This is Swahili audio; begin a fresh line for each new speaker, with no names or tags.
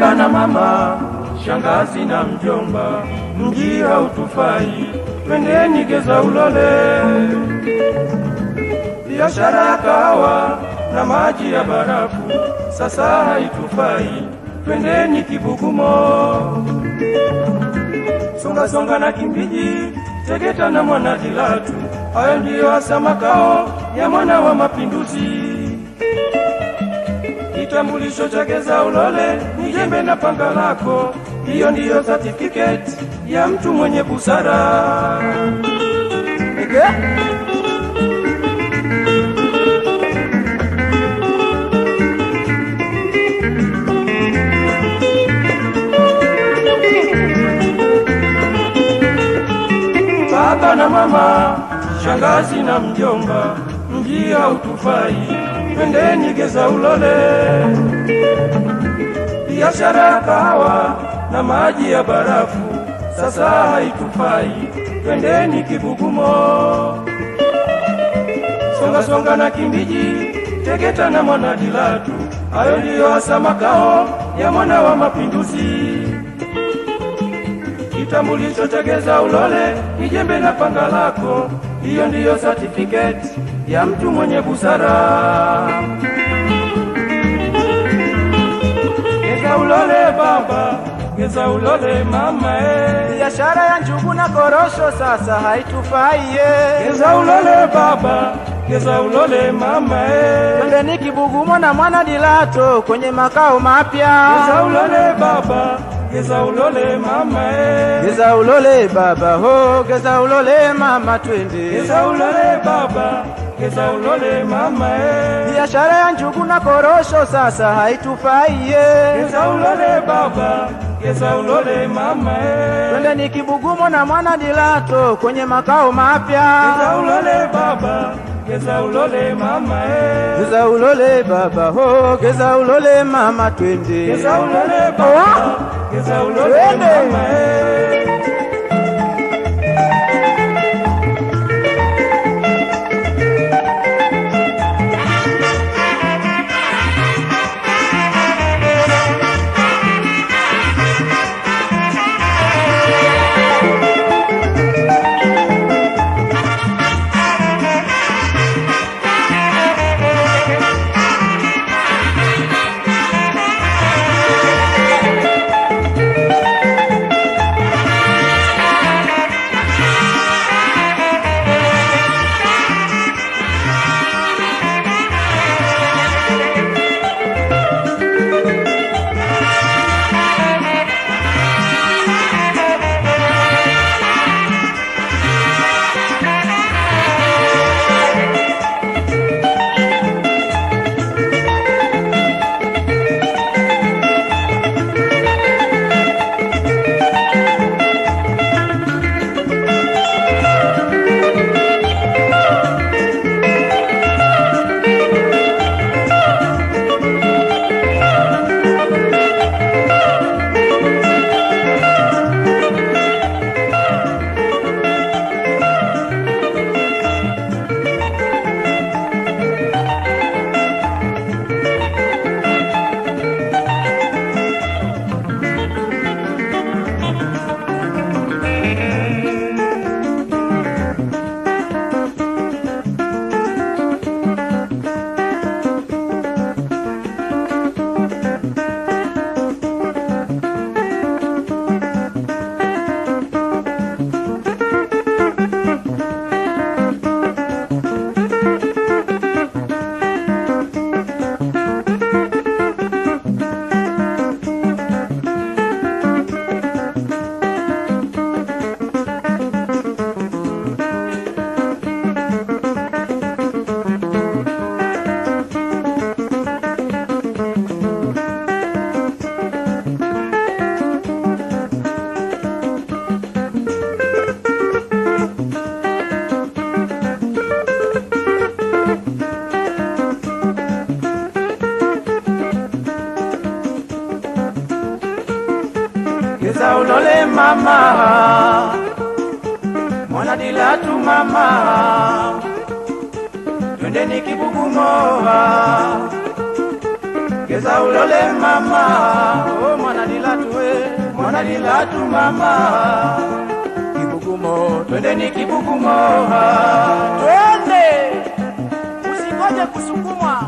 baba na mama, shangazi na mjomba, mji hautufai, twendeni geza ulole. Biashara ya kahawa na maji ya barafu sasa haitufai, twendeni Kibugumo. Songa songa na Kimbiji, Tegeta na Mwanadilatu, hayo ndiyo hasa makao ya mwana wa mapinduzi. Kitambulisho cha geza ulole ni jembe na panga lako, hiyo ndiyo certificate ya mtu mwenye busara. Okay. Baba na mama, shangazi na mjomba, mjia hautufai, twendeni geza ulole. Biashara ya kahawa na maji ya barafu sasa haitufai, twendeni Kibugumo. Songa songa na Kimbiji, Tegeta na Mwanadilatu, hayo ndiyo hasa makao ya mwana wa mapinduzi. Kitambulisho cha geza ulole, kijembe na panga lako, hiyo ndiyo certificate ya mtu mwenye busara. Geza ulole baba, geza ulole mama eh.
Biashara ya njugu na korosho sasa haitufaiye.
Geza ulole baba, geza ulole mama eh.
Twendeni Kibugumo na mwana Dilato kwenye makao mapya.
Geza ulole baba, geza ulole mama eh.
Geza ulole baba ho, geza ulole mama twende.
Geza ulole baba, geza ulole mama eh.
Biashara ya njugu na korosho sasa haitufaiye.
Geza ulole baba, geza ulole mama eh.
Twendeni Kibugumo na mwana Dilato kwenye makao mapya.
Geza ulole baba, geza ulole mama eh.
Geza ulole baba ho, geza ulole mama twende.
Geza ulole baba, geza ulole
Twende.
mama eh. Geza ulole mama, mwana Dilatu mama, twendeni moha Geza ulole mama, oh mwana
Dilatu we,
mwana Dilatu mama, twendeni moha
twende, usingoje kusukumwa.